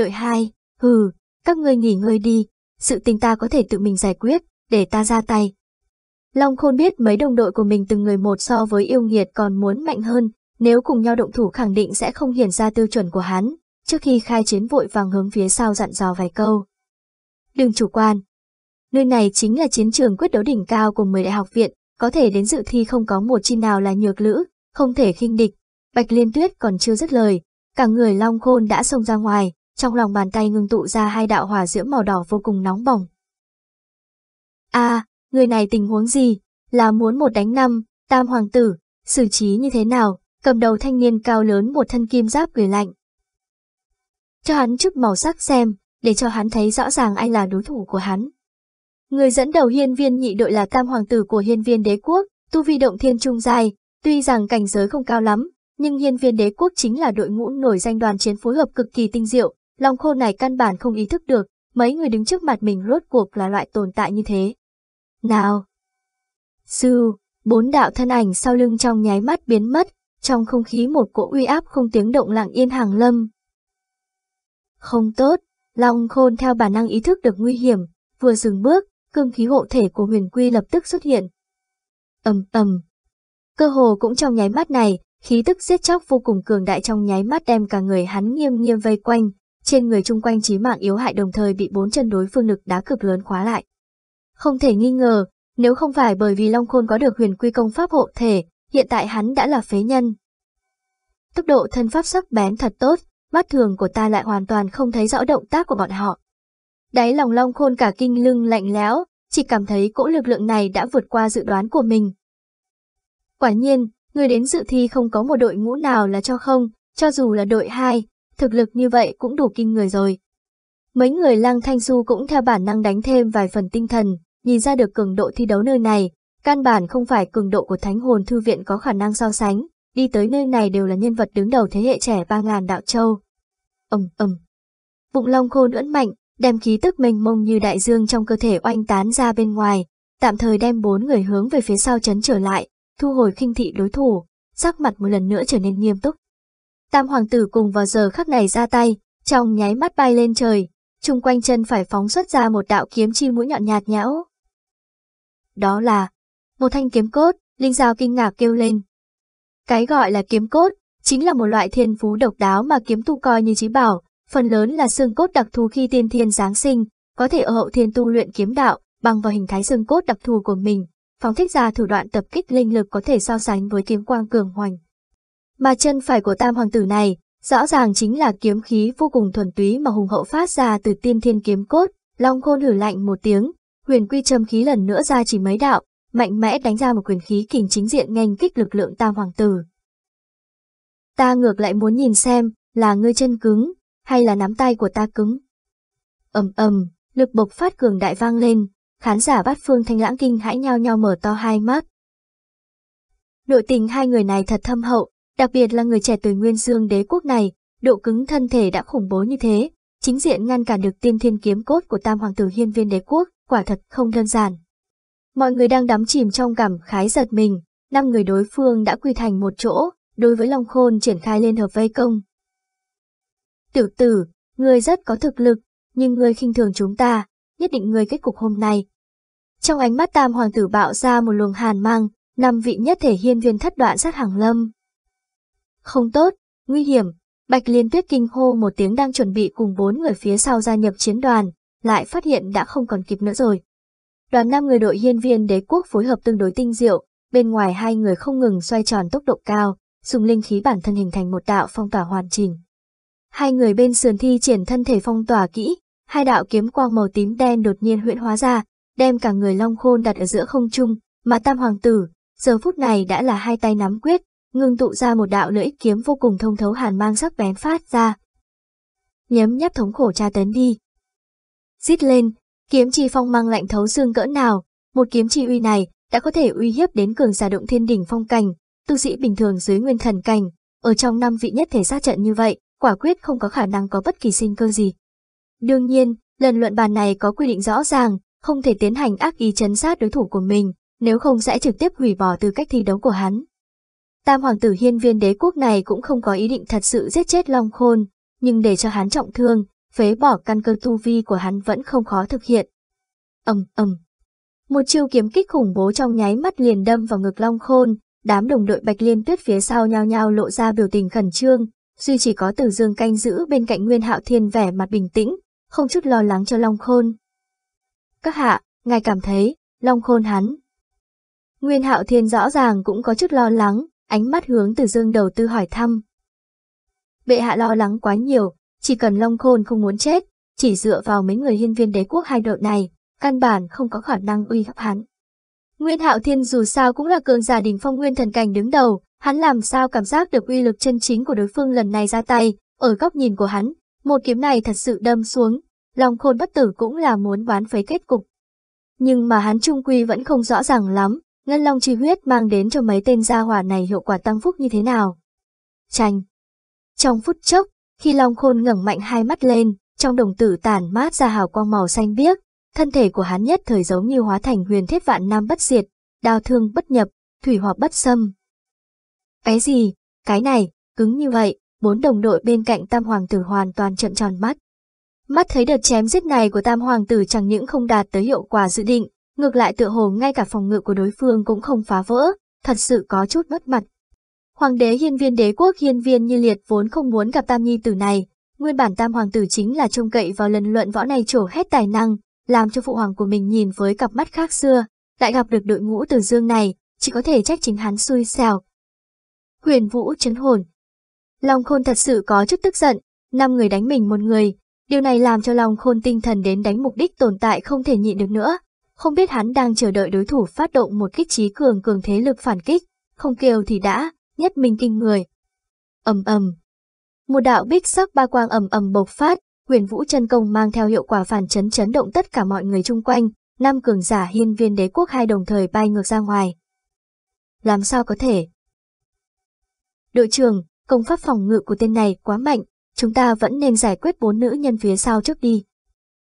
Đội hai, hừ, các ngươi nghỉ ngơi đi, sự tình ta có thể tự mình giải quyết, để ta ra tay. Long Khôn biết mấy đồng đội của mình từng người một so với yêu nghiệt còn muốn mạnh hơn, nếu cùng nhau động thủ khẳng định sẽ không hiển ra tiêu chuẩn của hắn, trước khi khai chiến vội vàng hướng phía sau dặn dò vài câu. Đừng chủ quan. Nơi này chính là chiến trường quyết đấu đỉnh cao của 10 đại học viện, có thể đến dự thi không có một chi nào là nhược lữ, không thể khinh địch. Bạch Liên Tuyết còn chưa dứt lời, cả người Long Khôn đã xông ra ngoài, trong lòng bàn tay ngưng tụ ra hai đạo hỏa diễm màu đỏ vô cùng nóng bỏng. A, à, người này tình huống gì? Là muốn một đánh năm, tam hoàng tử, xử trí như thế nào? Cầm đầu thanh niên cao lớn một thân kim giáp cười lạnh. Cho hắn chút màu sắc xem, để cho hắn thấy rõ ràng ai là đối thủ của hắn. Người dẫn đầu hiên viên nhị đội là tam hoàng tử của hiên viên đế quốc, tu vi động thiên trung dài, tuy rằng cảnh giới không cao lắm, nhưng hiên viên đế quốc chính là đội ngũ nổi danh đoàn chiến phối hợp cực kỳ tinh diệu, lòng khô này căn bản không ý thức được, mấy người đứng trước mặt mình rốt cuộc là loại tồn tại như thế. Nào! Sư, bốn đạo thân ảnh sau lưng trong nháy mắt biến mất, trong không khí một cỗ uy áp không tiếng động lặng yên hàng lâm. Không tốt, Long Khôn theo bản năng ý thức được nguy hiểm, vừa dừng bước, cương khí hộ thể của huyền quy lập tức xuất hiện. ầm ầm, cơ hồ cũng trong nháy mắt này, khí tức giết chóc vô cùng cường đại trong nháy mắt đem cả người hắn nghiêm nghiêm vây quanh, trên người chung quanh chí mạng yếu hại đồng thời bị bốn chân đối phương lực đá cực lớn khóa lại. Không thể nghi ngờ, nếu không phải bởi vì Long Khôn có được huyền quy công pháp hộ thể, hiện tại hắn đã là phế nhân. Tốc độ thân pháp sắc bén thật tốt, mắt thường của ta lại hoàn toàn không thấy rõ động tác của bọn họ. Đáy lòng Long Khôn cả kinh lưng lạnh lẽo, chỉ cảm thấy cỗ lực lượng này đã vượt qua dự đoán của mình. Quả nhiên, người đến dự thi không có một đội ngũ nào là cho không, cho dù là đội 2, thực lực như vậy cũng đủ kinh người rồi. Mấy người lăng thanh Du cũng theo bản năng đánh thêm vài phần tinh thần, nhìn ra được cường độ thi đấu nơi này, căn bản không phải cường độ của thánh hồn thư viện có khả năng so sánh, đi tới nơi này đều là nhân vật đứng đầu thế hệ trẻ ba ngàn đạo châu. ầm ầm, bụng long khôn ưỡn mạnh, đem khí tức mênh mông như đại dương trong cơ thể oanh tán ra bên ngoài, tạm thời đem bốn người hướng về phía sau chấn trở lại, thu hồi khinh thị đối thủ, sắc mặt một lần nữa trở nên nghiêm túc. Tam hoàng tử cùng vào giờ khắc này ra tay, trong nháy mắt bay lên trời, chung quanh chân phải phóng xuất ra một đạo kiếm chi mũi nhọn nhạt nhẽo. Đó là một thanh kiếm cốt, Linh Giao kinh ngạc kêu lên. Cái gọi là kiếm cốt, chính là một loại thiên phú độc đáo mà kiếm tu coi như trí bảo, phần lớn là xương cốt đặc thù khi tiên thiên giáng sinh, có thể ở hậu thiên tu luyện kiếm đạo, bằng vào hình thái xương cốt đặc thù của mình, phóng thích ra thủ đoạn tập kích linh lực có thể so sánh với kiếm quang cường hoành. Mà chân phải của tam hoàng tử này, rõ ràng chính là kiếm khí vô cùng thuần túy mà hùng hậu phát ra từ tiên thiên kiếm cốt, long khôn hử lạnh một tiếng, huyền quy châm khí lần nữa ra chỉ mấy đạo, mạnh mẽ đánh ra một quyền khí kình chính diện nghênh kích lực lượng tam hoàng tử. Ta ngược lại muốn nhìn xem, là ngươi chân cứng, hay là nắm tay của ta cứng. ầm ầm, lực bộc phát cường đại vang lên, khán giả bát phương thanh lãng kinh hãi nhau nhau mở to hai mắt. Nội tình hai người này thật thâm hậu, đặc biệt là người trẻ tuổi nguyên dương đế quốc này, độ cứng thân thể đã khủng bố như thế, chính diện ngăn cản được tiên thiên kiếm cốt của tam hoàng tử hiên viên đế quốc, quả thật không đơn giản. Mọi người đang đắm chìm trong cảm khái giật mình, năm người đối phương đã quy thành một chỗ, đối với Long Khôn triển khai liên hợp vây công. Tiểu tử, ngươi rất có thực lực, nhưng ngươi khinh thường chúng ta, nhất định ngươi kết cục hôm nay. Trong ánh mắt tam hoàng tử bạo ra một luồng hàn mang, năm vị nhất thể hiên viên thất đoạn sát hàng lâm. Không tốt, nguy hiểm, Bạch Liên Tuyết kinh hô một tiếng đang chuẩn bị cùng bốn người phía sau gia nhập chiến đoàn, lại phát hiện đã không còn kịp nữa rồi. Đoàn năm người đội hiên viên đế quốc phối hợp tương đối tinh diệu, bên ngoài hai người không ngừng xoay tròn tốc độ cao, dùng linh khí bản thân hình thành một đạo phong tỏa hoàn chỉnh. Hai người bên sườn thi triển thân thể phong tỏa kỹ, hai đạo kiếm quang màu tím đen đột nhiên huyễn hóa ra, đem cả người long khôn đặt ở giữa không trung, mà tam hoàng tử, giờ phút này đã là hai tay nắm quyết, ngưng tụ ra một đạo lưỡi kiếm vô cùng thông thấu hàn mang sắc bén phát ra. Nhấm nháp thống khổ tra tấn đi. Rít lên, kiếm chi phong mang lạnh thấu xương cỡ nào, một kiếm chi uy này đã có thể uy hiếp đến cường giả động thiên đỉnh phong cảnh, tu sĩ bình thường dưới nguyên thần cảnh, ở trong năm vị nhất thể sát trận như vậy, quả quyết không có khả năng có bất kỳ sinh cơ gì. Đương nhiên, lần luận bàn này có quy định rõ ràng, không thể tiến hành ác ý chấn sát đối thủ của mình, nếu không sẽ trực tiếp hủy bỏ tư cách thi đấu của hắn. Tam hoàng tử hiên viên đế quốc này cũng không có ý định thật sự giết chết Long Khôn, nhưng để cho hắn trọng thương, phế bỏ căn cơ tu vi của hắn vẫn không khó thực hiện. ầm ầm, một chiêu kiếm kích khủng bố trong nháy mắt liền đâm vào ngực Long Khôn, đám đồng đội Bạch Liên Tuyết phía sau nhao nhao lộ ra biểu tình khẩn trương, duy chỉ có Tử Dương canh giữ bên cạnh Nguyên Hạo Thiên vẻ mặt bình tĩnh, không chút lo lắng cho Long Khôn. Các hạ, ngài cảm thấy, Long Khôn hắn. Nguyên Hạo Thiên rõ ràng cũng có chút lo lắng, ánh mắt hướng từ Dương đầu tư hỏi thăm. Bệ hạ lo lắng quá nhiều, chỉ cần Long Khôn không muốn chết, chỉ dựa vào mấy người hiên viên đế quốc hai đội này, căn bản không có khả năng uy hiếp hắn. Nguyễn Hạo Thiên dù sao cũng là cường giả đỉnh phong nguyên thần cảnh đứng đầu, hắn làm sao cảm giác được uy lực chân chính của đối phương lần này ra tay, ở góc nhìn của hắn, một kiếm này thật sự đâm xuống, Long khôn bất tử cũng là muốn bán phế kết cục. Nhưng mà hắn trung quy vẫn không rõ ràng lắm, ngân long chi huyết mang đến cho mấy tên gia hỏa này hiệu quả tăng phúc như thế nào. Tranh. Trong phút chốc, khi long khôn ngẩng mạnh hai mắt lên, trong đồng tử tản mát ra hào quang màu xanh biếc, thân thể của hắn nhất thời giống như hóa thành huyền thiết vạn nam bất diệt, đao thương bất nhập, thủy hỏa bất xâm. Cái gì? Cái này, cứng như vậy, bốn đồng đội bên cạnh tam hoàng tử hoàn toàn trợn tròn mắt. Mắt thấy đợt chém giết này của tam hoàng tử chẳng những không đạt tới hiệu quả dự định, ngược lại tựa hồ ngay cả phòng ngự của đối phương cũng không phá vỡ, thật sự có chút mất mặt. Hoàng đế hiên viên đế quốc hiên viên như liệt vốn không muốn gặp tam nhi tử này, nguyên bản tam hoàng tử chính là trông cậy vào lần luận võ này trổ hết tài năng, làm cho phụ hoàng của mình nhìn với cặp mắt khác xưa, lại gặp được đội ngũ từ dương này, chỉ có thể trách chính hắn xui xẻo. Huyền vũ chấn hồn Long khôn thật sự có chút tức giận, năm người đánh mình một người, điều này làm cho Long khôn tinh thần đến đánh mục đích tồn tại không thể nhịn được nữa. Không biết hắn đang chờ đợi đối thủ phát động một kích trí cường cường thế lực phản kích, không kêu thì đã, nhất mình kinh người. ầm ầm, một đạo bích sắc ba quang ầm ầm bộc phát, huyền vũ chân công mang theo hiệu quả phản chấn chấn động tất cả mọi người chung quanh, năm cường giả hiên viên đế quốc hai đồng thời bay ngược ra ngoài. Làm sao có thể? Đội trưởng, công pháp phòng ngự của tên này quá mạnh, chúng ta vẫn nên giải quyết bốn nữ nhân phía sau trước đi.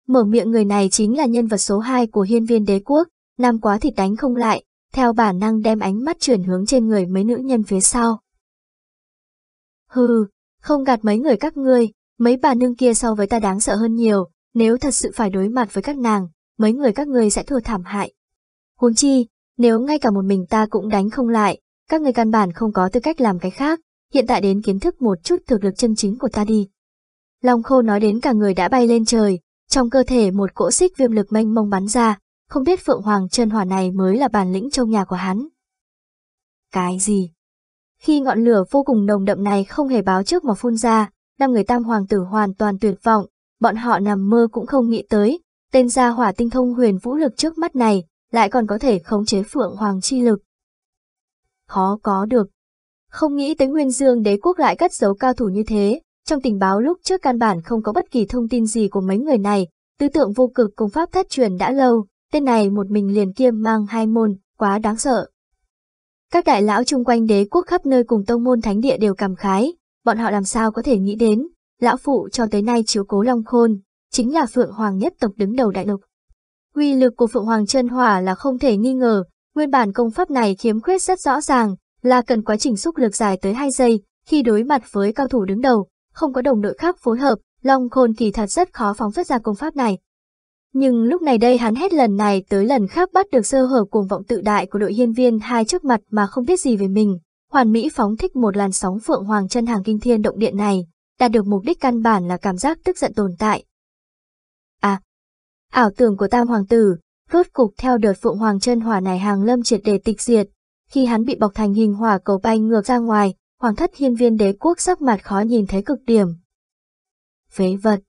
Mở miệng người này chính là nhân vật số 2 của hiên viên đế quốc, nam quá thịt đánh không lại, theo bản năng đem ánh mắt chuyển hướng trên người mấy nữ nhân phía sau. Hừ, không gạt mấy người các ngươi, mấy bà nương kia so với ta đáng sợ hơn nhiều, nếu thật sự phải đối mặt với các nàng, mấy người các ngươi sẽ thua thảm hại. Huống chi, nếu ngay cả một mình ta cũng đánh không lại, các người căn bản không có tư cách làm cái khác, hiện tại đến kiến thức một chút thực lực chân chính của ta đi. Long khô nói đến cả người đã bay lên trời, trong cơ thể một cỗ xích viêm lực mênh mông bắn ra, không biết Phượng Hoàng chân hỏa này mới là bản lĩnh trong nhà của hắn. Cái gì? Khi ngọn lửa vô cùng nồng đậm này không hề báo trước mà phun ra, năm người tam hoàng tử hoàn toàn tuyệt vọng, bọn họ nằm mơ cũng không nghĩ tới, tên gia hỏa tinh thông huyền vũ lực trước mắt này, lại còn có thể khống chế Phượng Hoàng chi lực. Khó có được. Không nghĩ tới Nguyên Dương đế quốc lại cất giấu cao thủ như thế, trong tình báo lúc trước căn bản không có bất kỳ thông tin gì của mấy người này, tư tượng vô cực công pháp thất truyền đã lâu, tên này một mình liền kiêm mang hai môn, quá đáng sợ. Các đại lão chung quanh đế quốc khắp nơi cùng tông môn thánh địa đều cảm khái, bọn họ làm sao có thể nghĩ đến, lão phụ cho tới nay chiếu cố Long Khôn, chính là Phượng Hoàng nhất tộc đứng đầu đại lục. Uy lực của Phượng Hoàng chân hỏa là không thể nghi ngờ, nguyên bản công pháp này khiếm khuyết rất rõ ràng, là cần quá trình xúc lực dài tới 2 giây, khi đối mặt với cao thủ đứng đầu, không có đồng đội khác phối hợp, Long Khôn kỳ thật rất khó phóng xuất ra công pháp này. Nhưng lúc này đây hắn hết lần này tới lần khác bắt được sơ hở cuồng vọng tự đại của đội hiên viên hai trước mặt mà không biết gì về mình. Hoàn Mỹ phóng thích một làn sóng phượng hoàng chân hàng kinh thiên động điện này, đạt được mục đích căn bản là cảm giác tức giận tồn tại. À, ảo tưởng của tam hoàng tử, rốt cục theo đợt phượng hoàng chân hỏa này hàng lâm triệt để tịch diệt. Khi hắn bị bọc thành hình hỏa cầu bay ngược ra ngoài, hoàng thất hiên viên đế quốc sắc mặt khó nhìn thấy cực điểm. Phế vật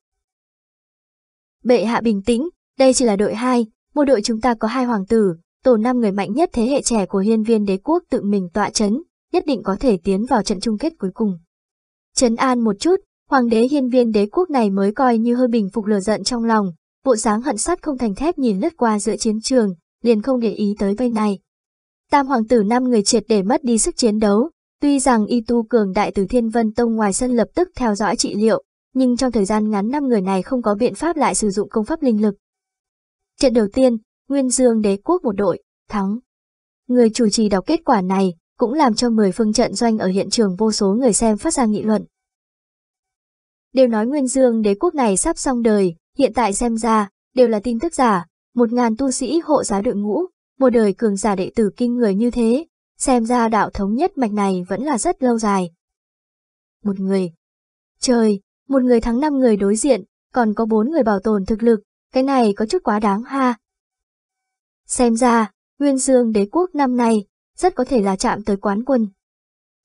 Bệ hạ bình tĩnh, đây chỉ là đội 2, một đội chúng ta có hai hoàng tử, tổ năm người mạnh nhất thế hệ trẻ của hiên viên đế quốc tự mình tọa chấn, nhất định có thể tiến vào trận chung kết cuối cùng. Trấn an một chút, hoàng đế hiên viên đế quốc này mới coi như hơi bình phục lừa giận trong lòng, bộ dáng hận sắt không thành thép nhìn lướt qua giữa chiến trường, liền không để ý tới bên này. Tam hoàng tử năm người triệt để mất đi sức chiến đấu, tuy rằng y tu cường đại từ thiên vân tông ngoài sân lập tức theo dõi trị liệu, nhưng trong thời gian ngắn năm người này không có biện pháp lại sử dụng công pháp linh lực. Trận đầu tiên, Nguyên Dương đế quốc một đội, thắng. Người chủ trì đọc kết quả này, cũng làm cho 10 phương trận doanh ở hiện trường vô số người xem phát ra nghị luận. đều nói Nguyên Dương đế quốc này sắp xong đời, hiện tại xem ra, đều là tin tức giả, một ngàn tu sĩ hộ giá đội ngũ, một đời cường giả đệ tử kinh người như thế, xem ra đạo thống nhất mạch này vẫn là rất lâu dài. Một người. Trời, một người thắng năm người đối diện, còn có bốn người bảo tồn thực lực, cái này có chút quá đáng ha. Xem ra, Nguyên Dương đế quốc năm nay, rất có thể là chạm tới quán quân.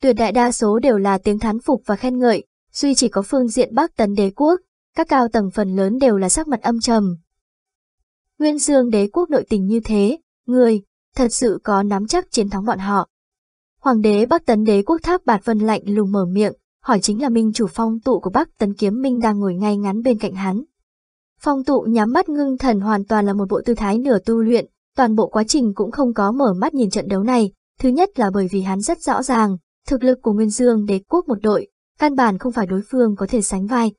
Tuyệt đại đa số đều là tiếng thán phục và khen ngợi, duy chỉ có phương diện Bắc Tấn đế quốc, các cao tầng phần lớn đều là sắc mặt âm trầm. Nguyên Dương đế quốc nội tình như thế, người, thật sự có nắm chắc chiến thắng bọn họ. Hoàng đế Bắc Tấn đế quốc tháp bạt vân lạnh lùng mở miệng, hỏi chính là minh chủ phong tụ của Bắc Tấn Kiếm Minh đang ngồi ngay ngắn bên cạnh hắn. Phong tụ nhắm mắt ngưng thần hoàn toàn là một bộ tư thái nửa tu luyện, toàn bộ quá trình cũng không có mở mắt nhìn trận đấu này, thứ nhất là bởi vì hắn rất rõ ràng, thực lực của Nguyên Dương đế quốc một đội, căn bản không phải đối phương có thể sánh vai.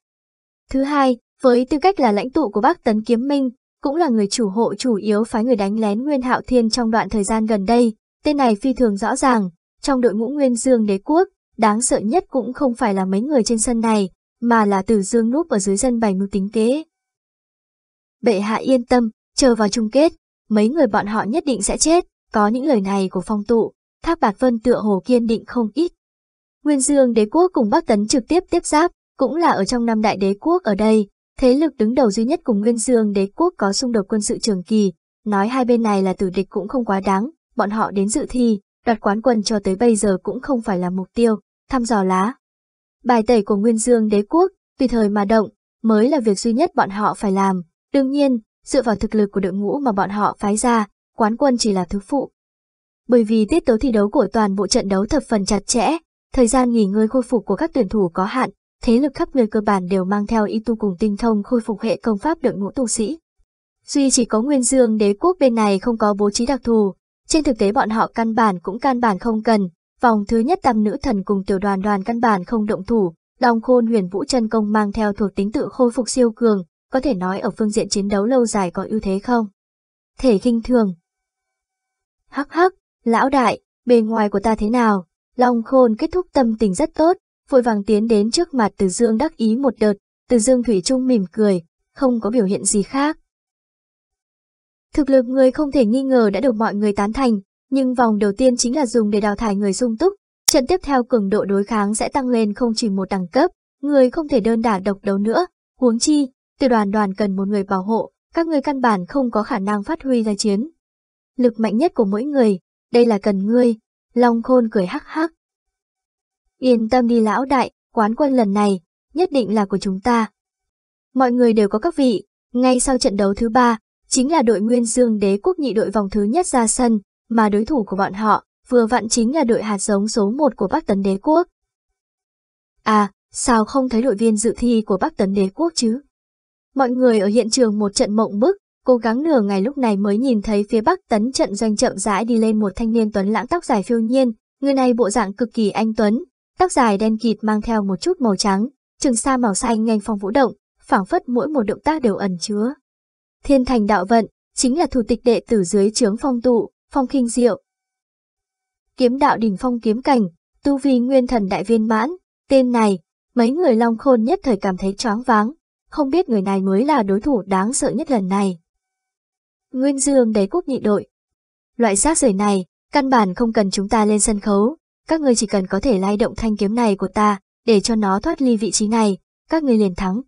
Thứ hai, với tư cách là lãnh tụ của Bắc Tấn Kiếm Minh, cũng là người chủ hộ chủ yếu phái người đánh lén Nguyên Hạo Thiên trong đoạn thời gian gần đây, tên này phi thường rõ ràng, trong đội ngũ Nguyên Dương đế quốc, đáng sợ nhất cũng không phải là mấy người trên sân này, mà là Tử Dương núp ở dưới dân bày mưu tính kế. Bệ hạ yên tâm, chờ vào chung kết, mấy người bọn họ nhất định sẽ chết, có những lời này của phong tụ, Tháp Bạc Vân tựa hồ kiên định không ít. Nguyên Dương đế quốc cùng Bắc Tấn trực tiếp tiếp giáp, cũng là ở trong năm đại đế quốc ở đây, thế lực đứng đầu duy nhất cùng Nguyên Dương đế quốc có xung đột quân sự trường kỳ, nói hai bên này là tử địch cũng không quá đáng, bọn họ đến dự thi, đoạt quán quân cho tới bây giờ cũng không phải là mục tiêu, thăm dò lá. Bài tẩy của Nguyên Dương đế quốc, tùy thời mà động, mới là việc duy nhất bọn họ phải làm, đương nhiên, dựa vào thực lực của đội ngũ mà bọn họ phái ra, quán quân chỉ là thứ phụ. Bởi vì tiết tấu thi đấu của toàn bộ trận đấu thập phần chặt chẽ, thời gian nghỉ ngơi khôi phục của các tuyển thủ có hạn, thế lực khắp nơi cơ bản đều mang theo y tu cùng tinh thông khôi phục hệ công pháp đội ngũ tu sĩ. Duy chỉ có Nguyên Dương đế quốc bên này không có bố trí đặc thù, trên thực tế bọn họ căn bản cũng căn bản không cần, vòng thứ nhất tam nữ thần cùng tiểu đoàn đoàn căn bản không động thủ, Long Khôn Huyền Vũ chân công mang theo thuộc tính tự khôi phục siêu cường, có thể nói ở phương diện chiến đấu lâu dài có ưu thế không? Thể kinh thường. Hắc hắc, lão đại, bề ngoài của ta thế nào? Long Khôn kết thúc tâm tình rất tốt, vội vàng tiến đến trước mặt Từ Dương đắc ý một đợt, Từ Dương Thủy Trung mỉm cười, không có biểu hiện gì khác. Thực lực người không thể nghi ngờ đã được mọi người tán thành, nhưng vòng đầu tiên chính là dùng để đào thải người sung túc, trận tiếp theo cường độ đối kháng sẽ tăng lên không chỉ một đẳng cấp, người không thể đơn đả độc đấu nữa, huống chi, từ đoàn đoàn cần một người bảo hộ, các người căn bản không có khả năng phát huy ra chiến. Lực mạnh nhất của mỗi người, đây là cần ngươi, Long Khôn cười hắc hắc. Yên tâm đi lão đại, quán quân lần này, nhất định là của chúng ta. Mọi người đều có các vị, ngay sau trận đấu thứ ba, chính là đội Nguyên Dương đế quốc nhị đội vòng thứ nhất ra sân, mà đối thủ của bọn họ, vừa vặn chính là đội hạt giống số 1 của Bắc Tấn đế quốc. À, sao không thấy đội viên dự thi của Bắc Tấn đế quốc chứ? Mọi người ở hiện trường một trận mộng bức, cố gắng nửa ngày lúc này mới nhìn thấy phía Bắc Tấn trận doanh chậm rãi đi lên một thanh niên tuấn lãng tóc dài phiêu nhiên, người này bộ dạng cực kỳ anh tuấn, tóc dài đen kịt mang theo một chút màu trắng, trường sa màu xanh nhanh phong vũ động, phảng phất mỗi một động tác đều ẩn chứa. Thiên thành đạo vận, chính là thủ tịch đệ tử dưới trướng phong tụ, phong kinh diệu. Kiếm đạo đỉnh phong kiếm cảnh, tu vi nguyên thần đại viên mãn, tên này, mấy người long khôn nhất thời cảm thấy choáng váng, không biết người này mới là đối thủ đáng sợ nhất lần này. Nguyên Dương đế quốc nhị đội. Loại xác rời này, căn bản không cần chúng ta lên sân khấu, các người chỉ cần có thể lay động thanh kiếm này của ta, để cho nó thoát ly vị trí này, các người liền thắng.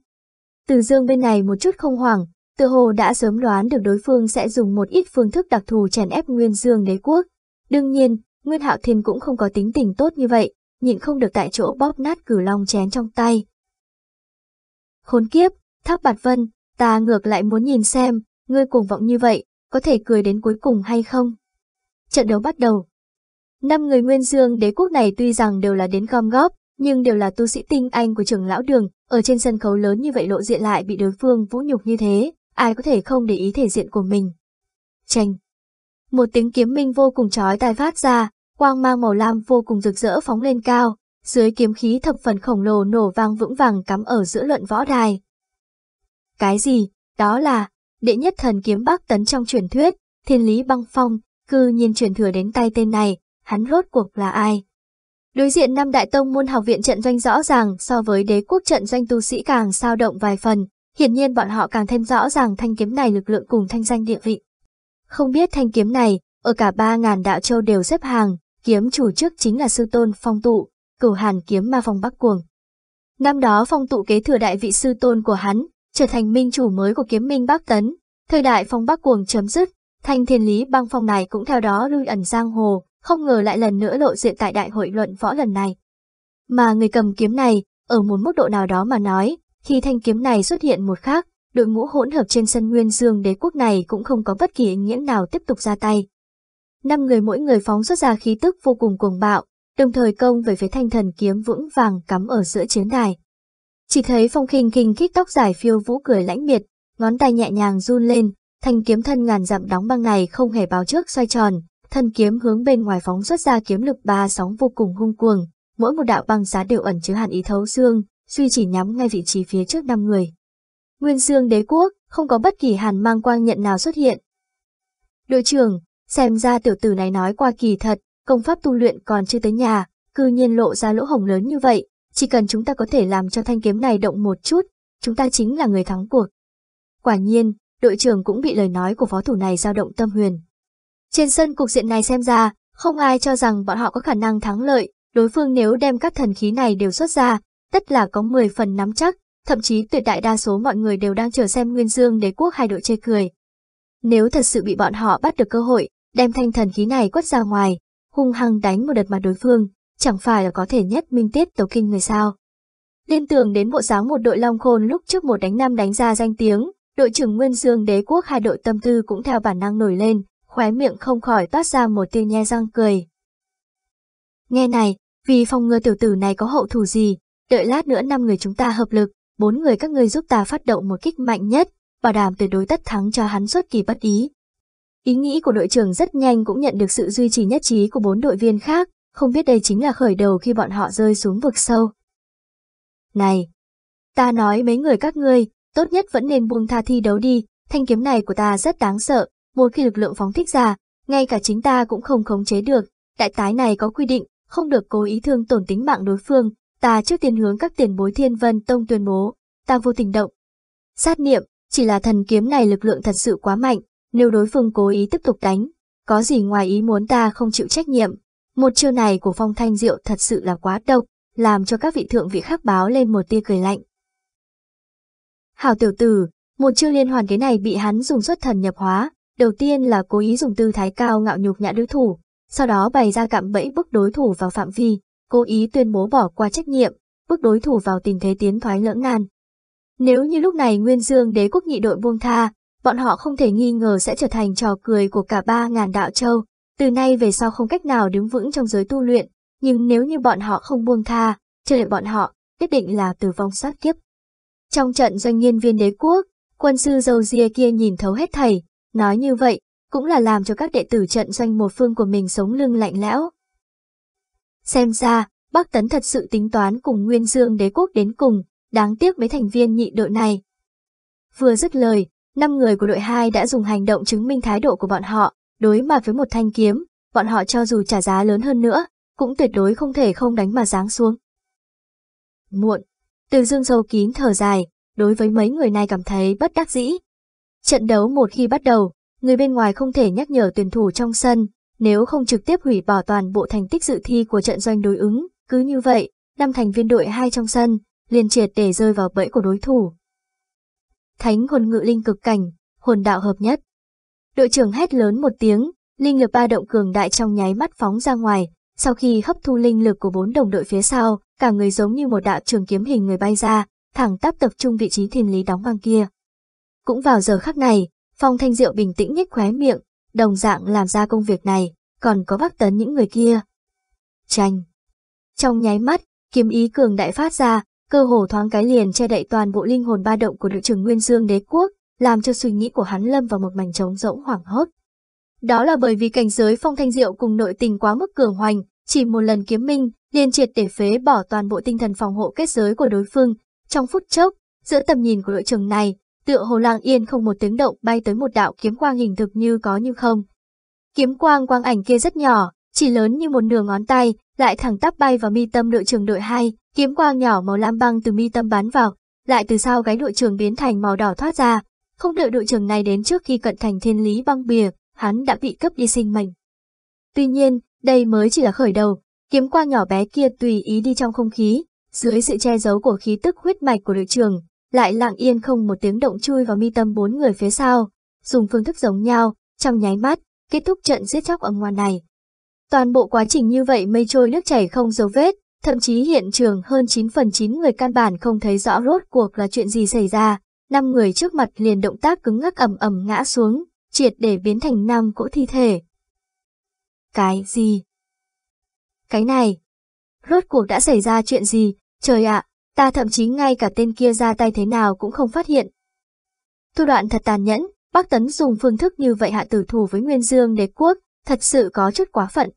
Từ dương bên này một chút không hoảng, tự hồ đã sớm đoán được đối phương sẽ dùng một ít phương thức đặc thù chèn ép Nguyên Dương đế quốc. Đương nhiên, Nguyên Hạo Thiên cũng không có tính tình tốt như vậy, nhịn không được tại chỗ bóp nát cử long chén trong tay. Khốn kiếp, Tháp Bạt Vân, ta ngược lại muốn nhìn xem, ngươi cuồng vọng như vậy, có thể cười đến cuối cùng hay không? Trận đấu bắt đầu. Năm người Nguyên Dương đế quốc này tuy rằng đều là đến gom góp, nhưng đều là tu sĩ tinh anh của trường lão đường, ở trên sân khấu lớn như vậy lộ diện lại bị đối phương vũ nhục như thế, ai có thể không để ý thể diện của mình. Tranh. Một tiếng kiếm minh vô cùng chói tai phát ra, quang mang màu lam vô cùng rực rỡ phóng lên cao, dưới kiếm khí thập phần khổng lồ nổ vang vững vàng cắm ở giữa luận võ đài. Cái gì? Đó là đệ nhất thần kiếm Bắc Tấn trong truyền thuyết, thiên lý băng phong, cư nhiên truyền thừa đến tay tên này, hắn rốt cuộc là ai? Đối diện năm đại tông môn học viện trận doanh rõ ràng so với đế quốc trận doanh tu sĩ càng sao động vài phần, hiển nhiên bọn họ càng thêm rõ ràng thanh kiếm này lực lượng cùng thanh danh địa vị. Không biết thanh kiếm này, ở cả ba ngàn đạo châu đều xếp hàng, kiếm chủ trước chính là sư tôn phong tụ, cửu hàn kiếm ma phong bắc cuồng. Năm đó phong tụ kế thừa đại vị sư tôn của hắn, trở thành minh chủ mới của kiếm minh Bắc Tấn. Thời đại phong Bắc cuồng chấm dứt, thanh thiên lý băng phong này cũng theo đó lui ẩn giang hồ, không ngờ lại lần nữa lộ diện tại đại hội luận võ lần này. Mà người cầm kiếm này, ở một mức độ nào đó mà nói, khi thanh kiếm này xuất hiện một khác, đội ngũ hỗn hợp trên sân nguyên dương đế quốc này cũng không có bất kỳ ý nghĩa nào tiếp tục ra tay. Năm người mỗi người phóng xuất ra khí tức vô cùng cuồng bạo, đồng thời công về phía thanh thần kiếm vững vàng cắm ở giữa chiến đài. Chỉ thấy phong khinh kinh khích tóc dài phiêu vũ cười lãnh miệt, ngón tay nhẹ nhàng run lên, thanh kiếm thân ngàn dặm đóng băng này không hề báo trước xoay tròn, thân kiếm hướng bên ngoài phóng xuất ra kiếm lực ba sóng vô cùng hung cuồng, mỗi một đạo băng giá đều ẩn chứa hàn ý thấu xương, duy chỉ nhắm ngay vị trí phía trước năm người. Nguyên Dương đế quốc, không có bất kỳ hàn mang quang nhận nào xuất hiện. Đội trưởng, xem ra tiểu tử này nói qua kỳ thật, công pháp tu luyện còn chưa tới nhà, cư nhiên lộ ra lỗ hồng lớn như vậy, chỉ cần chúng ta có thể làm cho thanh kiếm này động một chút, chúng ta chính là người thắng cuộc. Quả nhiên, đội trưởng cũng bị lời nói của phó thủ này dao động tâm huyền. Trên sân cục diện này xem ra, không ai cho rằng bọn họ có khả năng thắng lợi, đối phương nếu đem các thần khí này đều xuất ra, tất là có 10 phần nắm chắc, thậm chí tuyệt đại đa số mọi người đều đang chờ xem Nguyên Dương đế quốc hai đội chê cười. Nếu thật sự bị bọn họ bắt được cơ hội, đem thanh thần khí này quất ra ngoài, hung hăng đánh một đợt mặt đối phương, chẳng phải là có thể nhất minh tiết tấu kinh người sao. Liên tưởng đến bộ dáng một đội Long Khôn lúc trước một đánh năm đánh ra danh tiếng, đội trưởng Nguyên Dương đế quốc hai đội tâm tư cũng theo bản năng nổi lên, khóe miệng không khỏi toát ra một tia nhe răng cười. Nghe này, vì phòng ngừa tiểu tử này có hậu thủ gì, đợi lát nữa năm người chúng ta hợp lực, bốn người các ngươi giúp ta phát động một kích mạnh nhất, bảo đảm tuyệt đối tất thắng cho hắn xuất kỳ bất ý. Ý nghĩ của đội trưởng rất nhanh cũng nhận được sự duy trì nhất trí của bốn đội viên khác, không biết đây chính là khởi đầu khi bọn họ rơi xuống vực sâu. Này! Ta nói mấy người các ngươi, tốt nhất vẫn nên buông tha thi đấu đi, thanh kiếm này của ta rất đáng sợ, một khi lực lượng phóng thích ra, ngay cả chính ta cũng không khống chế được, đại tái này có quy định, không được cố ý thương tổn tính mạng đối phương, ta trước tiên hướng các tiền bối thiên vân tông tuyên bố, ta vô tình động. Sát niệm, chỉ là thần kiếm này lực lượng thật sự quá mạnh, nếu đối phương cố ý tiếp tục đánh, có gì ngoài ý muốn ta không chịu trách nhiệm. Một chiêu này của phong thanh diệu thật sự là quá độc, làm cho các vị thượng vị khác báo lên một tia cười lạnh. Hảo tiểu tử, một chiêu liên hoàn cái này bị hắn dùng xuất thần nhập hóa, đầu tiên là cố ý dùng tư thái cao ngạo nhục nhã đối thủ, sau đó bày ra cạm bẫy bức đối thủ vào phạm vi, cố ý tuyên bố bỏ qua trách nhiệm, bức đối thủ vào tình thế tiến thoái lưỡng nan. Nếu như lúc này Nguyên Dương đế quốc nhị đội buông tha, bọn họ không thể nghi ngờ sẽ trở thành trò cười của cả ba ngàn đạo châu, từ nay về sau không cách nào đứng vững trong giới tu luyện, nhưng nếu như bọn họ không buông tha, chờ đợi bọn họ, nhất định là tử vong sát kiếp. Trong trận doanh nghiên viên đế quốc, quân sư dâu ria kia nhìn thấu hết thảy nói như vậy, cũng là làm cho các đệ tử trận doanh một phương của mình sống lưng lạnh lẽo. Xem ra, Bắc Tấn thật sự tính toán cùng Nguyên Dương đế quốc đến cùng, đáng tiếc mấy thành viên nhị đội này. Vừa dứt lời, năm người của đội 2 đã dùng hành động chứng minh thái độ của bọn họ, đối mặt với một thanh kiếm, bọn họ cho dù trả giá lớn hơn nữa, cũng tuyệt đối không thể không đánh mà giáng xuống. Muộn, từ dương sâu kín thở dài, đối với mấy người này cảm thấy bất đắc dĩ. Trận đấu một khi bắt đầu, người bên ngoài không thể nhắc nhở tuyển thủ trong sân, nếu không trực tiếp hủy bỏ toàn bộ thành tích dự thi của trận doanh đối ứng, cứ như vậy, năm thành viên đội hai trong sân, liền triệt để rơi vào bẫy của đối thủ. Thánh hồn ngự linh cực cảnh, hồn đạo hợp nhất. Đội trưởng hét lớn một tiếng, linh lực ba động cường đại trong nháy mắt phóng ra ngoài, sau khi hấp thu linh lực của bốn đồng đội phía sau, cả người giống như một đạo trường kiếm hình người bay ra, thẳng tắp tập trung vị trí thiên lý đóng băng kia. Cũng vào giờ khắc này, Phong Thanh Diệu bình tĩnh nhếch khóe miệng, đồng dạng làm ra công việc này, còn có bác tấn những người kia. Tranh. Trong nháy mắt, kiếm ý cường đại phát ra, cơ hồ thoáng cái liền che đậy toàn bộ linh hồn ba động của đội trưởng Nguyên Dương đế quốc, làm cho suy nghĩ của hắn lâm vào một mảnh trống rỗng hoảng hốt. Đó là bởi vì cảnh giới phong thanh diệu cùng nội tình quá mức cường hoành, chỉ một lần kiếm minh, liền triệt để phế bỏ toàn bộ tinh thần phòng hộ kết giới của đối phương. Trong phút chốc, giữa tầm nhìn của đội trưởng này, tựa hồ lang yên không một tiếng động bay tới một đạo kiếm quang hình thực như có như không. Kiếm quang quang ảnh kia rất nhỏ, chỉ lớn như một nửa ngón tay, lại thẳng tắp bay vào mi tâm đội trưởng đội 2, kiếm quang nhỏ màu lam băng từ mi tâm bắn vào, lại từ sau gáy đội trưởng biến thành màu đỏ thoát ra. Không đợi đội trưởng này đến trước khi cận thành thiên lý băng bìa, hắn đã bị cấp đi sinh mệnh. Tuy nhiên, đây mới chỉ là khởi đầu, kiếm quang nhỏ bé kia tùy ý đi trong không khí, dưới sự che giấu của khí tức huyết mạch của đội trưởng, lại lặng yên không một tiếng động chui vào mi tâm bốn người phía sau, dùng phương thức giống nhau, trong nháy mắt, kết thúc trận giết chóc âm ngoan này. Toàn bộ quá trình như vậy mây trôi nước chảy không dấu vết, thậm chí hiện trường hơn 9 phần 9 người căn bản không thấy rõ rốt cuộc là chuyện gì xảy ra, năm người trước mặt liền động tác cứng ngắc ầm ầm ngã xuống, triệt để biến thành năm cỗ thi thể. Cái gì? Cái này? Rốt cuộc đã xảy ra chuyện gì? Trời ạ, ta thậm chí ngay cả tên kia ra tay thế nào cũng không phát hiện. Thu đoạn thật tàn nhẫn, Bắc Tấn dùng phương thức như vậy hạ tử thủ với Nguyên Dương đế quốc, thật sự có chút quá phận.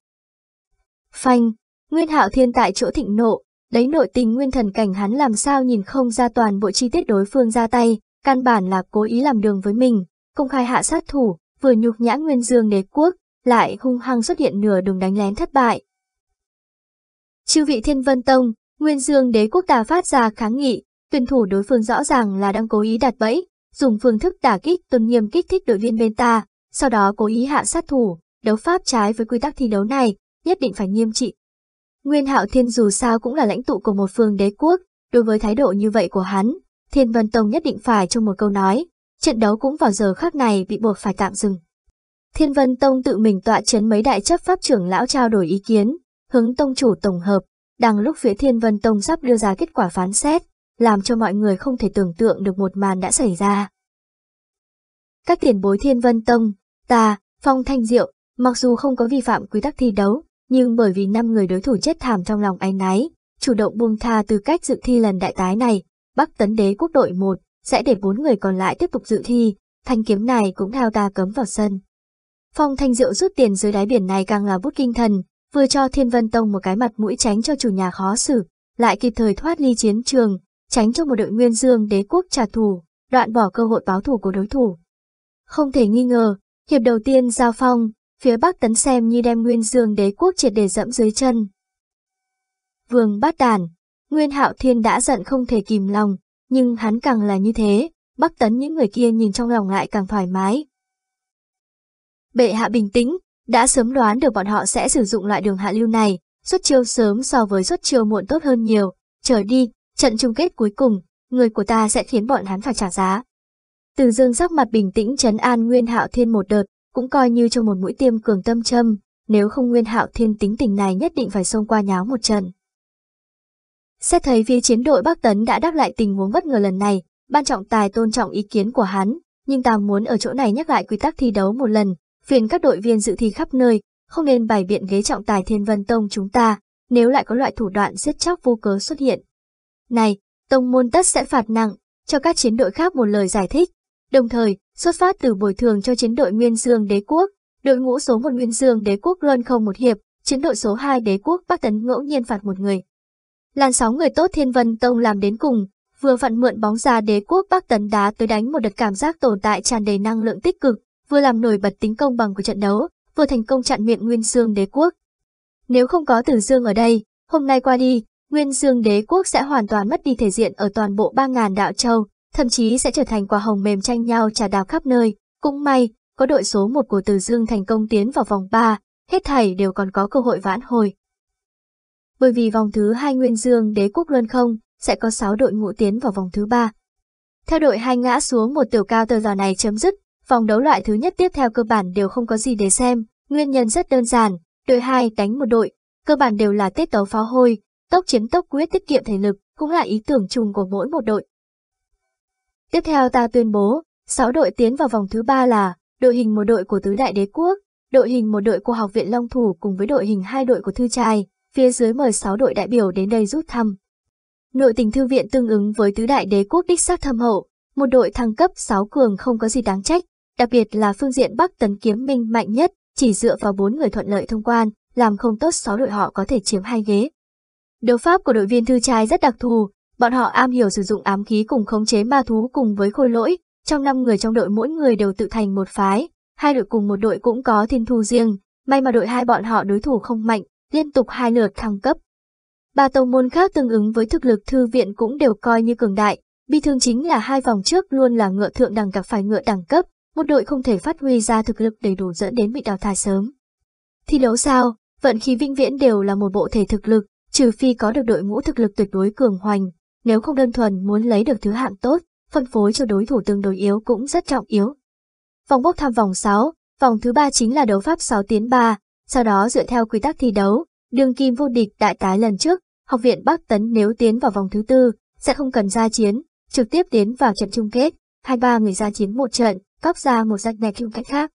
Phanh, Nguyên Hạo Thiên tại chỗ thịnh nộ, lấy nội tình nguyên thần cảnh hắn làm sao nhìn không ra toàn bộ chi tiết đối phương ra tay, căn bản là cố ý làm đường với mình, công khai hạ sát thủ, vừa nhục nhã Nguyên Dương đế quốc, lại hung hăng xuất hiện nửa đường đánh lén thất bại. Chư vị Thiên Vân Tông, Nguyên Dương đế quốc ta phát ra kháng nghị, tuyển thủ đối phương rõ ràng là đang cố ý đặt bẫy, dùng phương thức đả kích tôn nghiêm kích thích đội viên bên ta, sau đó cố ý hạ sát thủ, đấu pháp trái với quy tắc thi đấu này, nhất định phải nghiêm trị. Nguyên Hạo Thiên dù sao cũng là lãnh tụ của một phương đế quốc, đối với thái độ như vậy của hắn, Thiên Vân Tông nhất định phải trong một câu nói, trận đấu cũng vào giờ khác này bị buộc phải tạm dừng. Thiên Vân Tông tự mình tọa chấn mấy đại chấp pháp trưởng lão trao đổi ý kiến, hướng tông chủ tổng hợp, đang lúc phía Thiên Vân Tông sắp đưa ra kết quả phán xét, làm cho mọi người không thể tưởng tượng được một màn đã xảy ra. Các tiền bối Thiên Vân Tông, ta, Phong Thanh Diệu, mặc dù không có vi phạm quy tắc thi đấu, nhưng bởi vì năm người đối thủ chết thảm trong lòng anh náy, chủ động buông tha tư cách dự thi lần đại tái này, Bắc Tấn Đế quốc đội 1 sẽ để bốn người còn lại tiếp tục dự thi, thanh kiếm này cũng theo ta cấm vào sân. Phong Thanh Diệu rút tiền dưới đáy biển này càng là bút kinh thần, vừa cho Thiên Vân Tông một cái mặt mũi tránh cho chủ nhà khó xử, lại kịp thời thoát ly chiến trường, tránh cho một đội Nguyên Dương đế quốc trả thù, đoạn bỏ cơ hội báo thù của đối thủ. Không thể nghi ngờ, hiệp đầu tiên giao phong, phía Bắc tấn xem như đem Nguyên Dương đế quốc triệt để dẫm dưới chân. Vương bát đàn, Nguyên Hạo Thiên đã giận không thể kìm lòng, nhưng hắn càng là như thế, Bắc tấn những người kia nhìn trong lòng lại càng thoải mái. Bệ hạ bình tĩnh, đã sớm đoán được bọn họ sẽ sử dụng loại đường hạ lưu này, xuất chiêu sớm so với xuất chiêu muộn tốt hơn nhiều, chờ đi, trận chung kết cuối cùng, người của ta sẽ khiến bọn hắn phải trả giá. Từ dương sắc mặt bình tĩnh trấn an Nguyên Hạo Thiên một đợt, cũng coi như cho một mũi tiêm cường tâm châm, nếu không Nguyên Hạo Thiên tính tình này nhất định phải xông qua nháo một trận. Xét thấy phía chiến đội Bắc Tấn đã đáp lại tình huống bất ngờ lần này, ban trọng tài tôn trọng ý kiến của hắn, nhưng ta muốn ở chỗ này nhắc lại quy tắc thi đấu một lần, phiền các đội viên dự thi khắp nơi, không nên bày biện ghế trọng tài Thiên Vân Tông chúng ta, nếu lại có loại thủ đoạn giết chóc vô cớ xuất hiện. Này, Tông môn tất sẽ phạt nặng, cho các chiến đội khác một lời giải thích, đồng thời xuất phát từ bồi thường cho chiến đội Nguyên Dương Đế Quốc, đội ngũ số 1 Nguyên Dương Đế Quốc luôn không một hiệp, chiến đội số 2 Đế Quốc Bắc Tấn ngẫu nhiên phạt một người. Làn sóng người tốt Thiên Vân Tông làm đến cùng, vừa vặn mượn bóng ra Đế Quốc Bắc Tấn đá tới đánh một đợt cảm giác tồn tại tràn đầy năng lượng tích cực, vừa làm nổi bật tính công bằng của trận đấu, vừa thành công chặn miệng Nguyên Dương Đế Quốc. Nếu không có Tử Dương ở đây, hôm nay qua đi, Nguyên Dương Đế Quốc sẽ hoàn toàn mất đi thể diện ở toàn bộ 3.000 đạo châu, thậm chí sẽ trở thành quả hồng mềm tranh nhau trà đào khắp nơi. Cũng may, có đội số 1 của Từ Dương thành công tiến vào vòng 3, hết thảy đều còn có cơ hội vãn hồi. Bởi vì vòng thứ 2 Nguyên Dương Đế Quốc luân không, sẽ có 6 đội ngũ tiến vào vòng thứ 3. Theo đội hai ngã xuống một tiểu cao tờ giò này chấm dứt, vòng đấu loại thứ nhất tiếp theo cơ bản đều không có gì để xem, nguyên nhân rất đơn giản, đội 2 đánh một đội, cơ bản đều là tiết tấu pháo hôi, tốc chiến tốc quyết tiết kiệm thể lực, cũng là ý tưởng chung của mỗi một đội. Tiếp theo ta tuyên bố, 6 đội tiến vào vòng thứ 3 là đội hình một đội của tứ đại đế quốc, đội hình một đội của học viện Long Thủ cùng với đội hình hai đội của Thư Trai, phía dưới mời 6 đội đại biểu đến đây rút thăm. Nội tình thư viện tương ứng với tứ đại đế quốc đích xác thâm hậu, một đội thăng cấp 6 cường không có gì đáng trách, đặc biệt là phương diện Bắc Tấn Kiếm Minh mạnh nhất, chỉ dựa vào bốn người thuận lợi thông quan, làm không tốt 6 đội họ có thể chiếm hai ghế. Đấu pháp của đội viên thư trai rất đặc thù, bọn họ am hiểu sử dụng ám khí cùng khống chế ma thú cùng với khôi lỗi, trong năm người trong đội mỗi người đều tự thành một phái, hai đội cùng một đội cũng có thiên thu riêng, may mà đội hai bọn họ đối thủ không mạnh, liên tục hai lượt thăng cấp. Ba tông môn khác tương ứng với thực lực thư viện cũng đều coi như cường đại, bi thương chính là hai vòng trước luôn là ngựa thượng đẳng gặp phải ngựa đẳng cấp, một đội không thể phát huy ra thực lực đầy đủ dẫn đến bị đào thải sớm. Thi đấu sao, vận khí vĩnh viễn đều là một bộ thể thực lực, trừ phi có được đội ngũ thực lực tuyệt đối cường hoành, nếu không đơn thuần muốn lấy được thứ hạng tốt, phân phối cho đối thủ tương đối yếu cũng rất trọng yếu. Vòng bốc thăm vòng 6, vòng thứ 3 chính là đấu pháp 6 tiến 3, sau đó dựa theo quy tắc thi đấu, đương kim vô địch đại tái lần trước, học viện Bắc Tấn nếu tiến vào vòng thứ tư, sẽ không cần ra chiến, trực tiếp tiến vào trận chung kết, hai ba người ra chiến một trận, cóc ra một danh đẹp chung cách khác.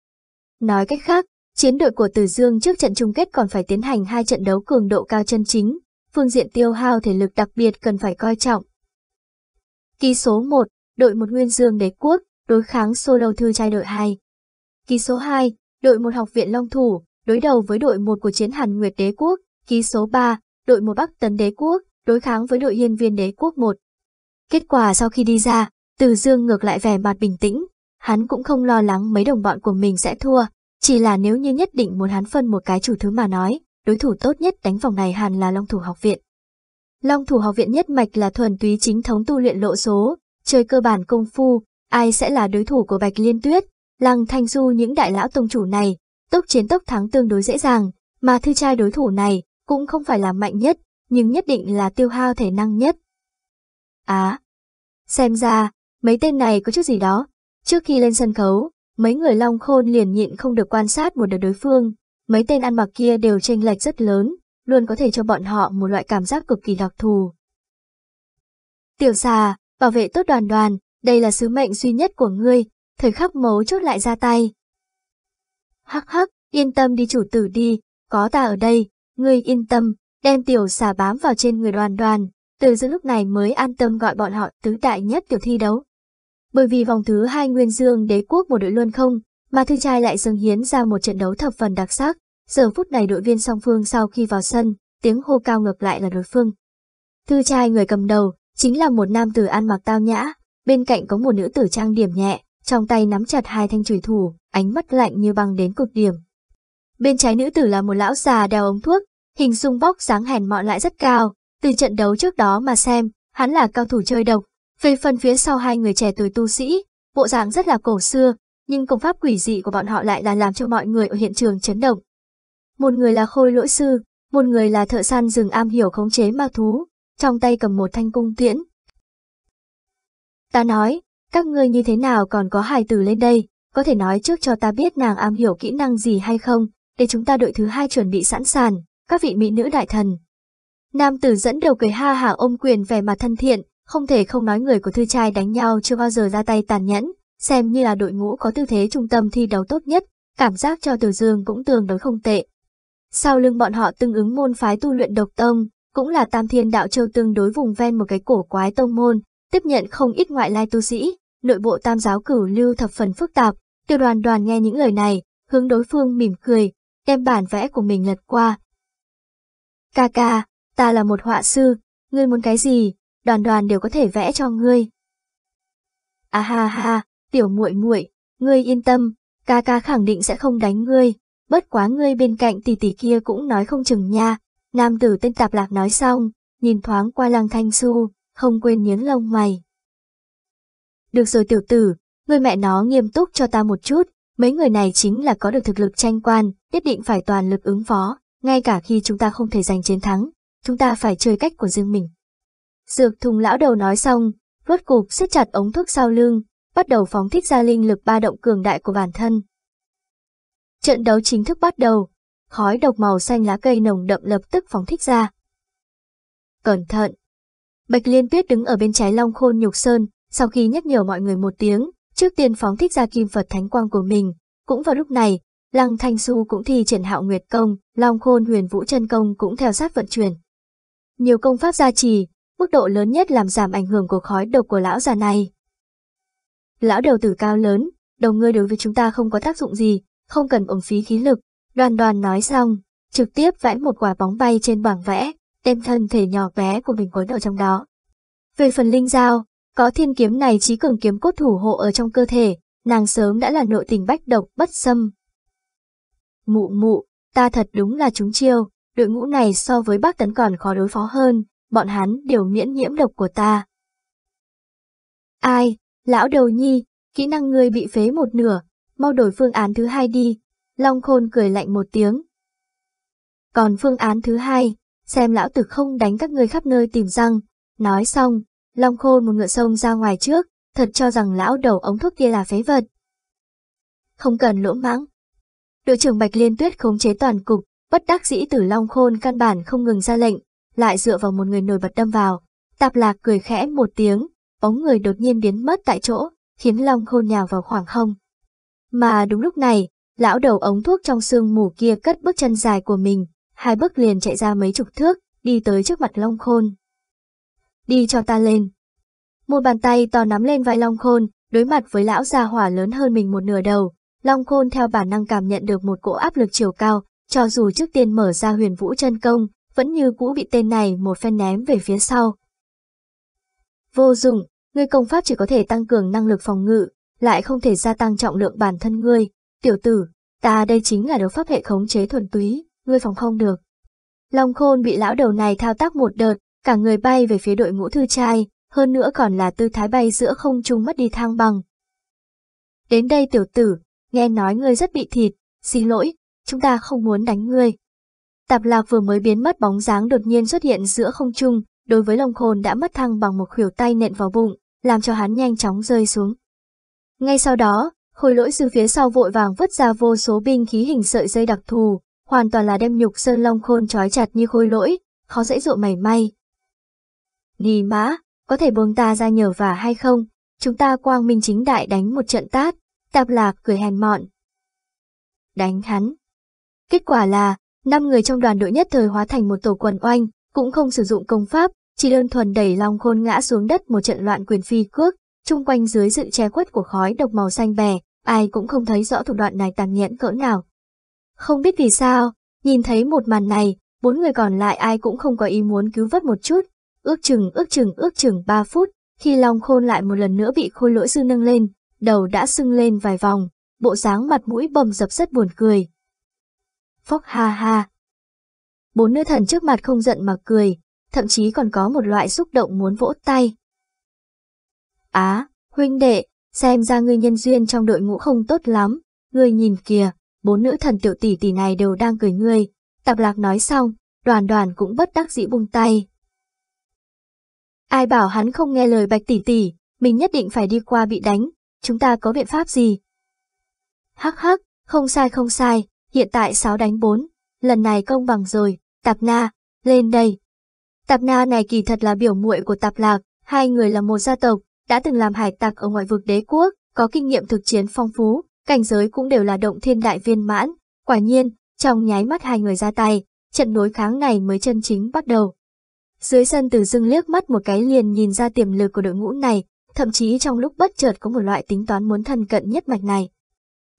Nói cách khác, chiến đội của Từ Dương trước trận chung kết còn phải tiến hành hai trận đấu cường độ cao chân chính, phương diện tiêu hao thể lực đặc biệt cần phải coi trọng. Ký số 1, đội một Nguyên Dương Đế Quốc, đối kháng solo thư trai đội 2. Ký số 2, đội một Học viện Long Thủ, đối đầu với đội một của Chiến Hàn Nguyệt Đế Quốc. Ký số 3, đội một Bắc Tấn Đế Quốc, đối kháng với đội Hiên Viên Đế Quốc 1. Kết quả sau khi đi ra, Từ Dương ngược lại vẻ mặt bình tĩnh, hắn cũng không lo lắng mấy đồng bọn của mình sẽ thua, chỉ là nếu như nhất định muốn hắn phân một cái chủ thứ mà nói, đối thủ tốt nhất đánh vòng này hẳn là Long Thủ Học Viện. Long Thủ Học Viện nhất mạch là thuần túy chính thống tu luyện lộ số, chơi cơ bản công phu, ai sẽ là đối thủ của Bạch Liên Tuyết, Lăng Thanh Du những đại lão tông chủ này, tốc chiến tốc thắng tương đối dễ dàng, mà thư trai đối thủ này cũng không phải là mạnh nhất, nhưng nhất định là tiêu hao thể năng nhất. Á, xem ra, mấy tên này có chút gì đó. Trước khi lên sân khấu, mấy người Long Khôn liền nhịn không được quan sát một đợt đối phương, mấy tên ăn mặc kia đều chênh lệch rất lớn, luôn có thể cho bọn họ một loại cảm giác cực kỳ đặc thù. Tiểu xà, bảo vệ tốt đoàn đoàn, đây là sứ mệnh duy nhất của ngươi, thời khắc mấu chốt lại ra tay. Hắc hắc, yên tâm đi chủ tử đi, có ta ở đây, ngươi yên tâm, đem tiểu xà bám vào trên người đoàn đoàn, từ giữa lúc này mới an tâm gọi bọn họ tứ đại nhất tiểu thi đấu. Bởi vì vòng thứ hai Nguyên Dương đế quốc một đội luôn không, mà thư trai lại dâng hiến ra một trận đấu thập phần đặc sắc, giờ phút này đội viên song phương sau khi vào sân, tiếng hô cao ngược lại là đối phương. Thư trai người cầm đầu, chính là một nam tử ăn mặc tao nhã, bên cạnh có một nữ tử trang điểm nhẹ, trong tay nắm chặt hai thanh chùy thủ, ánh mắt lạnh như băng đến cực điểm. Bên trái nữ tử là một lão già đeo ống thuốc, hình dung bóc dáng hèn mọn lại rất cao, từ trận đấu trước đó mà xem, hắn là cao thủ chơi độc. Về phần phía sau hai người trẻ tuổi tu sĩ, bộ dạng rất là cổ xưa, nhưng công pháp quỷ dị của bọn họ lại là làm cho mọi người ở hiện trường chấn động. Một người là khôi lỗi sư, một người là thợ săn rừng am hiểu khống chế ma thú, trong tay cầm một thanh cung tiễn. Ta nói, các ngươi như thế nào còn có hài tử lên đây, có thể nói trước cho ta biết nàng am hiểu kỹ năng gì hay không, để chúng ta đội thứ hai chuẩn bị sẵn sàng, các vị mỹ nữ đại thần. Nam tử dẫn đầu cười ha hả ôm quyền vẻ mặt thân thiện, không thể không nói người của thư trai đánh nhau chưa bao giờ ra tay tàn nhẫn, xem như là đội ngũ có tư thế trung tâm thi đấu tốt nhất, cảm giác cho Từ Dương cũng tương đối không tệ. Sau lưng bọn họ tương ứng môn phái tu luyện độc tông, cũng là Tam Thiên Đạo Châu tương đối vùng ven một cái cổ quái tông môn, tiếp nhận không ít ngoại lai tu sĩ, nội bộ tam giáo cửu lưu thập phần phức tạp, tiêu đoàn đoàn nghe những lời này, hướng đối phương mỉm cười, đem bản vẽ của mình lật qua. Ca ca, ta là một họa sư, ngươi muốn cái gì, đoàn đoàn đều có thể vẽ cho ngươi. À ha ha, tiểu muội muội, ngươi yên tâm, ca ca khẳng định sẽ không đánh ngươi, bất quá ngươi bên cạnh tỷ tỷ kia cũng nói không chừng nha. Nam tử tên tạp lạc nói xong, nhìn thoáng qua lăng thanh su, không quên nhấn lông mày. Được rồi tiểu tử, người mẹ nó nghiêm túc cho ta một chút, mấy người này chính là có được thực lực tranh quan, nhất định phải toàn lực ứng phó, ngay cả khi chúng ta không thể giành chiến thắng, chúng ta phải chơi cách của riêng mình. Dược thùng lão đầu nói xong, rốt cục siết chặt ống thuốc sau lưng, bắt đầu phóng thích ra linh lực ba động cường đại của bản thân. Trận đấu chính thức bắt đầu, khói độc màu xanh lá cây nồng đậm lập tức phóng thích ra. Cẩn thận! Bạch Liên Tuyết đứng ở bên trái Long Khôn Nhục Sơn, sau khi nhắc nhở mọi người một tiếng, trước tiên phóng thích ra kim Phật Thánh Quang của mình. Cũng vào lúc này, Lăng Thanh Xu cũng thi triển hạo nguyệt công, Long Khôn huyền vũ chân công cũng theo sát vận chuyển. Nhiều công pháp gia trì, mức độ lớn nhất làm giảm ảnh hưởng của khói độc của lão già này. Lão đầu tử cao lớn, đầu ngươi đối với chúng ta không có tác dụng gì, không cần ổng phí khí lực. Đoàn đoàn nói xong, trực tiếp vẽ một quả bóng bay trên bảng vẽ, đem thân thể nhỏ bé của mình cuốn ở trong đó. Về phần linh dao, có thiên kiếm này trí cường kiếm cốt thủ hộ ở trong cơ thể, nàng sớm đã là nội tình bách độc bất xâm. Mụ mụ, ta thật đúng là chúng chiêu, đội ngũ này so với bác tấn còn khó đối phó hơn, bọn hắn đều miễn nhiễm độc của ta. Ai, lão đầu nhi, kỹ năng ngươi bị phế một nửa, mau đổi phương án thứ hai đi. Long khôn cười lạnh một tiếng. Còn phương án thứ hai, xem lão tử không đánh các ngươi khắp nơi tìm răng. Nói xong, Long khôn một ngựa sông ra ngoài trước, thật cho rằng lão đầu ống thuốc kia là phế vật. Không cần lỗ mãng. Đội trưởng Bạch Liên Tuyết khống chế toàn cục, bất đắc dĩ tử Long khôn căn bản không ngừng ra lệnh, lại dựa vào một người nổi bật đâm vào. Tạp lạc cười khẽ một tiếng, bóng người đột nhiên biến mất tại chỗ, khiến Long khôn nhào vào khoảng không. Mà đúng lúc này, lão đầu ống thuốc trong sương mù kia cất bước chân dài của mình, hai bước liền chạy ra mấy chục thước, đi tới trước mặt Long khôn. Đi cho ta lên. Một bàn tay to nắm lên vai Long khôn, đối mặt với lão già hỏa lớn hơn mình một nửa đầu. Long khôn theo bản năng cảm nhận được một cỗ áp lực chiều cao, cho dù trước tiên mở ra huyền vũ chân công, vẫn như cũ bị tên này một phen ném về phía sau. Vô dụng, ngươi công pháp chỉ có thể tăng cường năng lực phòng ngự, lại không thể gia tăng trọng lượng bản thân ngươi. Tiểu tử, ta đây chính là đấu pháp hệ khống chế thuần túy, ngươi phòng không được. Long khôn bị lão đầu này thao tác một đợt, cả người bay về phía đội ngũ thư trai, hơn nữa còn là tư thái bay giữa không trung mất đi thang bằng. Đến đây tiểu tử, nghe nói ngươi rất bị thịt, xin lỗi, chúng ta không muốn đánh ngươi. Tạp lạc vừa mới biến mất bóng dáng đột nhiên xuất hiện giữa không trung, đối với lồng khôn đã mất thăng bằng một khuỷu tay nện vào bụng, làm cho hắn nhanh chóng rơi xuống. Ngay sau đó, khối lỗi sư phía sau vội vàng vứt ra vô số binh khí hình sợi dây đặc thù, hoàn toàn là đem nhục sơn long khôn trói chặt như khối lỗi, khó dễ dụ mảy may. Nì mã, có thể buông ta ra nhờ vả hay không? Chúng ta quang minh chính đại đánh một trận tát, tạp lạc cười hèn mọn. Đánh hắn. Kết quả là, năm người trong đoàn đội nhất thời hóa thành một tổ quần oanh, cũng không sử dụng công pháp, chỉ đơn thuần đẩy Long Khôn ngã xuống đất một trận loạn quyền phi cước, chung quanh dưới sự che khuất của khói độc màu xanh bè, ai cũng không thấy rõ thủ đoạn này tàn nhẫn cỡ nào. Không biết vì sao, nhìn thấy một màn này, bốn người còn lại ai cũng không có ý muốn cứu vớt một chút, ước chừng ước chừng ước chừng 3 phút, khi Long Khôn lại một lần nữa bị khôi lỗi sư nâng lên, đầu đã sưng lên vài vòng, bộ dáng mặt mũi bầm dập rất buồn cười. Phóc ha ha. Bốn nữ thần trước mặt không giận mà cười, thậm chí còn có một loại xúc động muốn vỗ tay. Á, huynh đệ, xem ra ngươi nhân duyên trong đội ngũ không tốt lắm, ngươi nhìn kìa, bốn nữ thần tiểu tỷ tỷ này đều đang cười ngươi. Tạp lạc nói xong, đoàn đoàn cũng bất đắc dĩ buông tay. Ai bảo hắn không nghe lời bạch tỷ tỷ, mình nhất định phải đi qua bị đánh, chúng ta có biện pháp gì? Hắc hắc, không sai không sai, hiện tại 6 đánh 4, lần này công bằng rồi, Tạp Na, lên đây. Tạp Na này kỳ thật là biểu muội của Tạp Lạc, hai người là một gia tộc, đã từng làm hải tặc ở ngoại vực đế quốc, có kinh nghiệm thực chiến phong phú, cảnh giới cũng đều là động thiên đại viên mãn. Quả nhiên, trong nháy mắt hai người ra tay, trận đối kháng này mới chân chính bắt đầu. Dưới sân từ dưng liếc mắt một cái liền nhìn ra tiềm lực của đội ngũ này, thậm chí trong lúc bất chợt có một loại tính toán muốn thân cận nhất mạch này.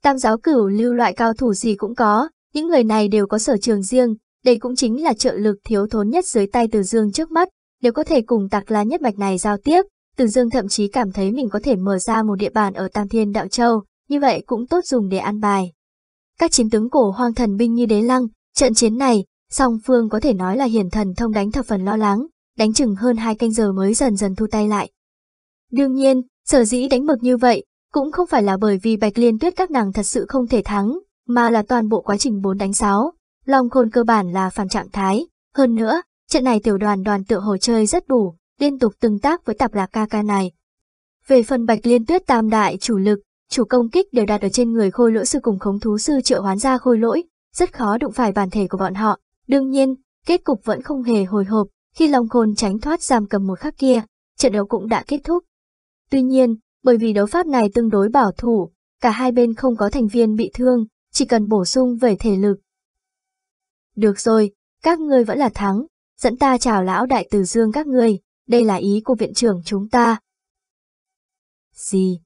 Tam giáo cửu lưu loại cao thủ gì cũng có, những người này đều có sở trường riêng, đây cũng chính là trợ lực thiếu thốn nhất dưới tay Từ Dương trước mắt, nếu có thể cùng tạc lá nhất mạch này giao tiếp, Từ Dương thậm chí cảm thấy mình có thể mở ra một địa bàn ở Tam Thiên Đạo Châu, như vậy cũng tốt dùng để ăn bài. Các chiến tướng cổ hoang thần binh như đế lăng, trận chiến này, song phương có thể nói là hiển thần thông đánh thập phần lo lắng, đánh chừng hơn hai canh giờ mới dần dần thu tay lại. Đương nhiên, sở dĩ đánh mực như vậy, cũng không phải là bởi vì Bạch Liên Tuyết các nàng thật sự không thể thắng, mà là toàn bộ quá trình bốn đánh sáu. Long Khôn cơ bản là phản trạng thái, hơn nữa, trận này tiểu đoàn đoàn tựa hồ chơi rất đủ, liên tục tương tác với tạp lạc ca ca này. Về phần Bạch Liên Tuyết tam đại chủ lực, chủ công kích đều đặt ở trên người khôi lỗi sư cùng khống thú sư triệu hoán ra khôi lỗi, rất khó đụng phải bản thể của bọn họ. Đương nhiên, kết cục vẫn không hề hồi hộp, khi Long Khôn tránh thoát giam cầm một khắc kia, trận đấu cũng đã kết thúc. Tuy nhiên, bởi vì đấu pháp này tương đối bảo thủ, cả hai bên không có thành viên bị thương, chỉ cần bổ sung về thể lực. Được rồi, các ngươi vẫn là thắng, dẫn ta chào lão đại từ dương các ngươi, đây là ý của viện trưởng chúng ta. Gì?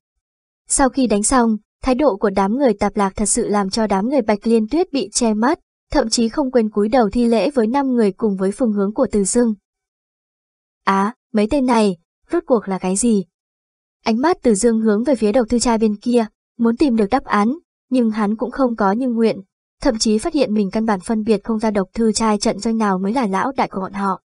Sau khi đánh xong, thái độ của đám người tạp lạc thật sự làm cho đám người bạch liên tuyết bị che mắt, thậm chí không quên cúi đầu thi lễ với năm người cùng với phương hướng của từ dương. Á, mấy tên này, rốt cuộc là cái gì? Ánh mắt từ dương hướng về phía đầu thư trai bên kia, muốn tìm được đáp án, nhưng hắn cũng không có như nguyện. thậm chí phát hiện mình căn bản phân biệt không ra độc thư trai trận doanh nào mới là lão đại của bọn họ.